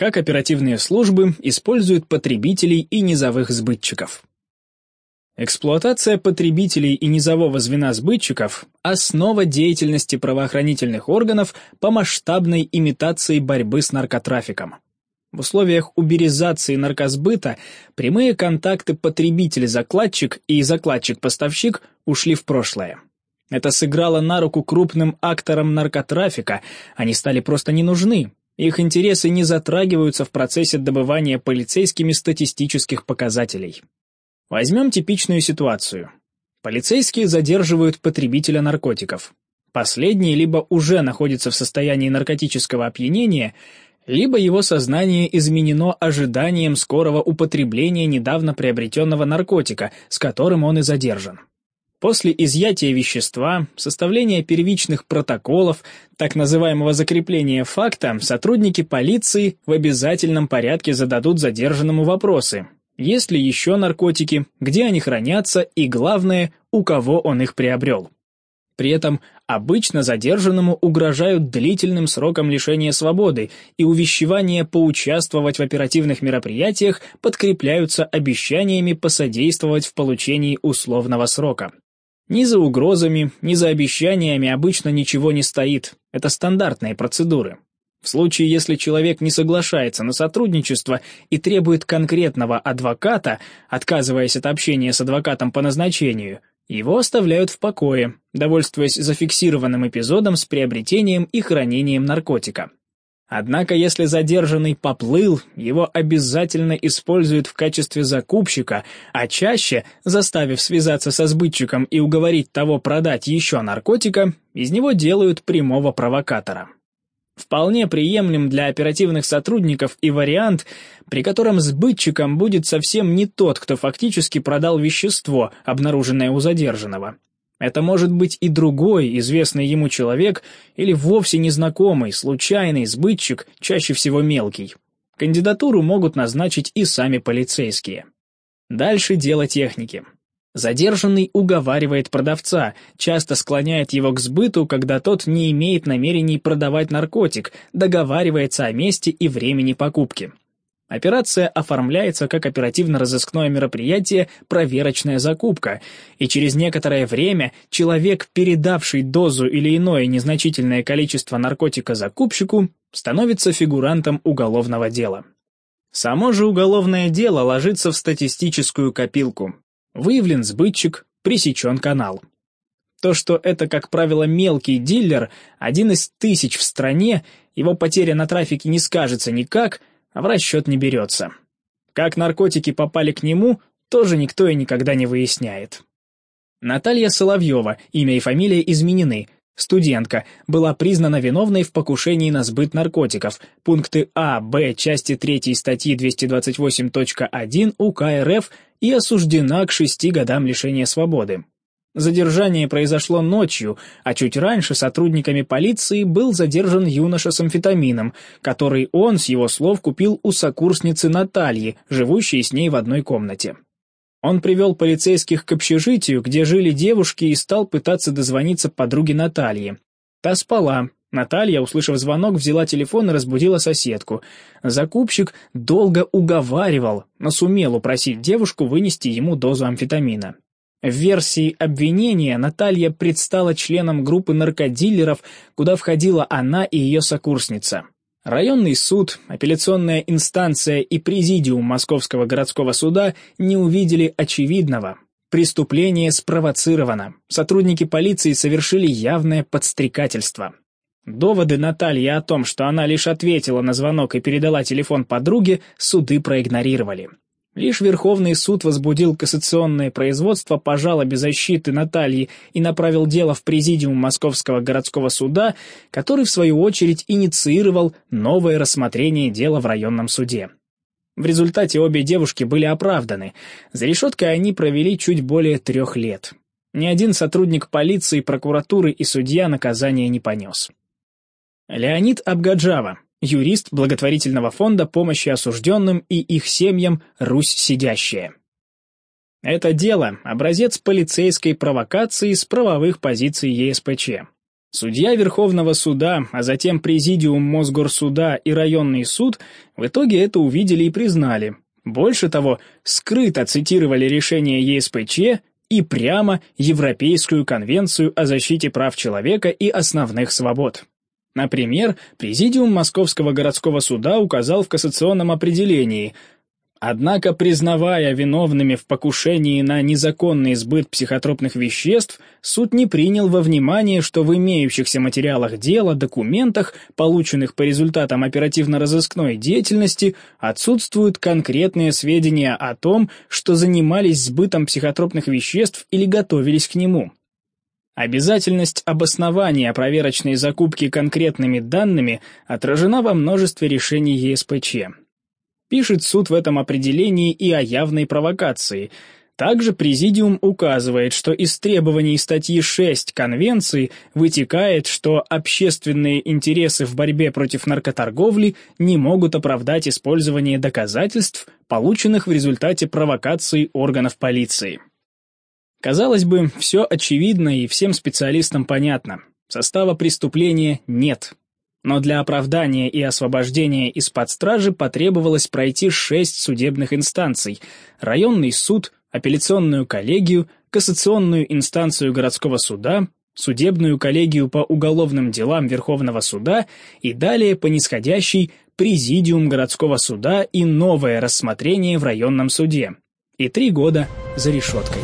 Как оперативные службы используют потребителей и низовых сбытчиков. Эксплуатация потребителей и низового звена сбытчиков – основа деятельности правоохранительных органов по масштабной имитации борьбы с наркотрафиком. В условиях уберизации наркосбыта прямые контакты потребитель-закладчик и закладчик-поставщик ушли в прошлое. Это сыграло на руку крупным акторам наркотрафика, они стали просто не нужны, их интересы не затрагиваются в процессе добывания полицейскими статистических показателей. Возьмем типичную ситуацию. Полицейские задерживают потребителя наркотиков. Последний либо уже находится в состоянии наркотического опьянения, либо его сознание изменено ожиданием скорого употребления недавно приобретенного наркотика, с которым он и задержан. После изъятия вещества, составления первичных протоколов, так называемого закрепления факта, сотрудники полиции в обязательном порядке зададут задержанному вопросы, есть ли еще наркотики, где они хранятся и, главное, у кого он их приобрел. При этом обычно задержанному угрожают длительным сроком лишения свободы, и увещевания поучаствовать в оперативных мероприятиях подкрепляются обещаниями посодействовать в получении условного срока. Ни за угрозами, ни за обещаниями обычно ничего не стоит, это стандартные процедуры. В случае, если человек не соглашается на сотрудничество и требует конкретного адвоката, отказываясь от общения с адвокатом по назначению, его оставляют в покое, довольствуясь зафиксированным эпизодом с приобретением и хранением наркотика. Однако, если задержанный поплыл, его обязательно используют в качестве закупщика, а чаще, заставив связаться со сбытчиком и уговорить того продать еще наркотика, из него делают прямого провокатора. Вполне приемлем для оперативных сотрудников и вариант, при котором сбытчиком будет совсем не тот, кто фактически продал вещество, обнаруженное у задержанного. Это может быть и другой, известный ему человек, или вовсе незнакомый, случайный сбытчик, чаще всего мелкий. Кандидатуру могут назначить и сами полицейские. Дальше дело техники. Задержанный уговаривает продавца, часто склоняет его к сбыту, когда тот не имеет намерений продавать наркотик, договаривается о месте и времени покупки. Операция оформляется как оперативно-розыскное мероприятие «проверочная закупка», и через некоторое время человек, передавший дозу или иное незначительное количество наркотика закупщику, становится фигурантом уголовного дела. Само же уголовное дело ложится в статистическую копилку, Выявлен сбытчик, пресечен канал. То, что это, как правило, мелкий дилер, один из тысяч в стране, его потеря на трафике не скажется никак, в расчет не берется. Как наркотики попали к нему, тоже никто и никогда не выясняет. Наталья Соловьева, имя и фамилия изменены, студентка, была признана виновной в покушении на сбыт наркотиков, пункты А, Б, части 3 статьи 228.1 УК РФ и осуждена к шести годам лишения свободы. Задержание произошло ночью, а чуть раньше сотрудниками полиции был задержан юноша с амфетамином, который он, с его слов, купил у сокурсницы Натальи, живущей с ней в одной комнате. Он привел полицейских к общежитию, где жили девушки, и стал пытаться дозвониться подруге Натальи. Та спала, Наталья, услышав звонок, взяла телефон и разбудила соседку. Закупщик долго уговаривал, но сумел упросить девушку вынести ему дозу амфетамина. В версии обвинения Наталья предстала членом группы наркодилеров, куда входила она и ее сокурсница. Районный суд, апелляционная инстанция и президиум Московского городского суда не увидели очевидного. Преступление спровоцировано. Сотрудники полиции совершили явное подстрекательство. Доводы Натальи о том, что она лишь ответила на звонок и передала телефон подруге, суды проигнорировали. Лишь Верховный суд возбудил кассационное производство по жалобе защиты Натальи и направил дело в президиум Московского городского суда, который, в свою очередь, инициировал новое рассмотрение дела в районном суде. В результате обе девушки были оправданы. За решеткой они провели чуть более трех лет. Ни один сотрудник полиции, прокуратуры и судья наказания не понес. Леонид Абгаджава, юрист благотворительного фонда помощи осужденным и их семьям «Русь сидящая». Это дело – образец полицейской провокации с правовых позиций ЕСПЧ. Судья Верховного суда, а затем Президиум Мосгорсуда и районный суд в итоге это увидели и признали. Больше того, скрыто цитировали решение ЕСПЧ и прямо Европейскую конвенцию о защите прав человека и основных свобод. Например, Президиум Московского городского суда указал в кассационном определении – Однако, признавая виновными в покушении на незаконный сбыт психотропных веществ, суд не принял во внимание, что в имеющихся материалах дела, документах, полученных по результатам оперативно-розыскной деятельности, отсутствуют конкретные сведения о том, что занимались сбытом психотропных веществ или готовились к нему. Обязательность обоснования проверочной закупки конкретными данными отражена во множестве решений ЕСПЧ. Пишет суд в этом определении и о явной провокации. Также Президиум указывает, что из требований статьи 6 Конвенции вытекает, что общественные интересы в борьбе против наркоторговли не могут оправдать использование доказательств, полученных в результате провокации органов полиции. Казалось бы, все очевидно и всем специалистам понятно. Состава преступления нет, но для оправдания и освобождения из-под стражи потребовалось пройти шесть судебных инстанций – районный суд, апелляционную коллегию, кассационную инстанцию городского суда, судебную коллегию по уголовным делам Верховного суда и далее по нисходящей президиум городского суда и новое рассмотрение в районном суде. И три года за решеткой.